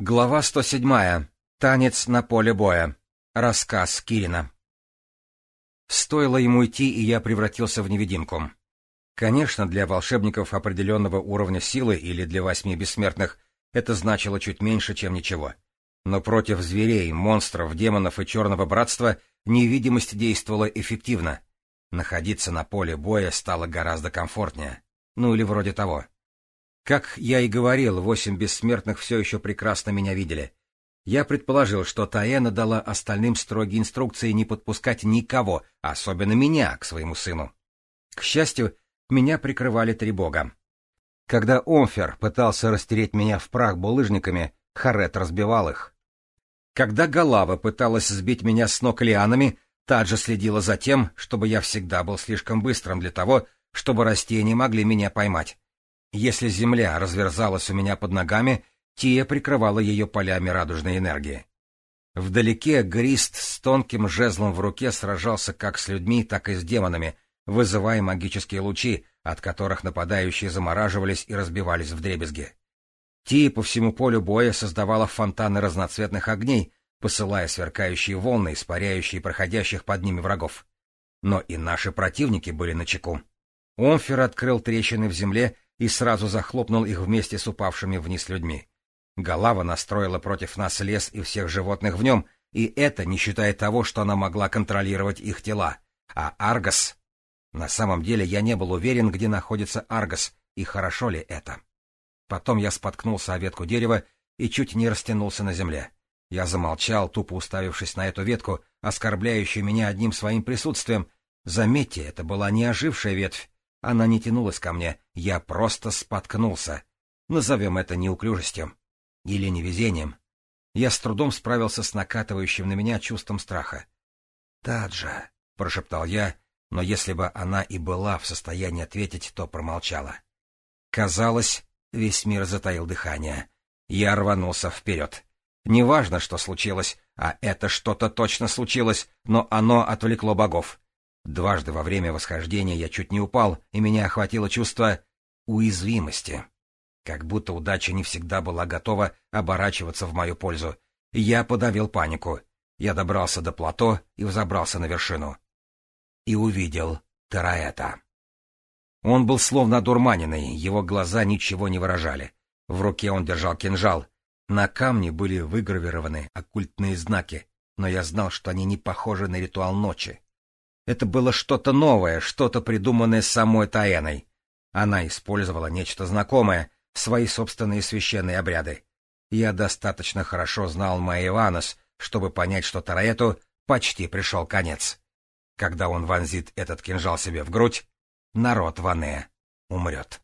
Глава 107. Танец на поле боя. Рассказ Кирина. Стоило ему идти, и я превратился в невидимку. Конечно, для волшебников определенного уровня силы или для восьми бессмертных это значило чуть меньше, чем ничего. Но против зверей, монстров, демонов и черного братства невидимость действовала эффективно. Находиться на поле боя стало гораздо комфортнее. Ну или вроде того. Как я и говорил, восемь бессмертных все еще прекрасно меня видели. Я предположил, что Таэна дала остальным строгие инструкции не подпускать никого, а особенно меня, к своему сыну. К счастью, меня прикрывали три бога. Когда Омфер пытался растереть меня в прах булыжниками, Харет разбивал их. Когда Галава пыталась сбить меня с ног лианами, Таджа следила за тем, чтобы я всегда был слишком быстрым для того, чтобы растения могли меня поймать. Если Земля разверзалась у меня под ногами, Тия прикрывала ее полями радужной энергии. Вдалеке Грист с тонким жезлом в руке сражался как с людьми, так и с демонами, вызывая магические лучи, от которых нападающие замораживались и разбивались в дребезги. Ти по всему полю боя создавала фонтаны разноцветных огней, посылая сверкающие волны, испаряющие проходящих под ними врагов. Но и наши противники были на чеку. Омфер открыл трещины в земле и сразу захлопнул их вместе с упавшими вниз людьми. Голава настроила против нас лес и всех животных в нем, и это не считая того, что она могла контролировать их тела. А Аргос... На самом деле я не был уверен, где находится Аргос, и хорошо ли это. Потом я споткнулся о ветку дерева и чуть не растянулся на земле. Я замолчал, тупо уставившись на эту ветку, оскорбляющую меня одним своим присутствием. Заметьте, это была не ожившая ветвь, она не тянулась ко мне, я просто споткнулся. Назовем это неуклюжестью. Или невезением. Я с трудом справился с накатывающим на меня чувством страха. «Таджа», — прошептал я, но если бы она и была в состоянии ответить, то промолчала. Казалось, весь мир затаил дыхание. Я рванулся вперед. Неважно, что случилось, а это что-то точно случилось, но оно отвлекло богов. Дважды во время восхождения я чуть не упал, и меня охватило чувство уязвимости. Как будто удача не всегда была готова оборачиваться в мою пользу. Я подавил панику. Я добрался до плато и взобрался на вершину. И увидел Тараэта. Он был словно одурманенный, его глаза ничего не выражали. В руке он держал кинжал. На камне были выгравированы оккультные знаки, но я знал, что они не похожи на ритуал ночи. Это было что-то новое, что-то придуманное самой Таэной. Она использовала нечто знакомое, свои собственные священные обряды. Я достаточно хорошо знал Маеванос, чтобы понять, что Тараэту почти пришел конец. Когда он вонзит этот кинжал себе в грудь, народ Ване умрет.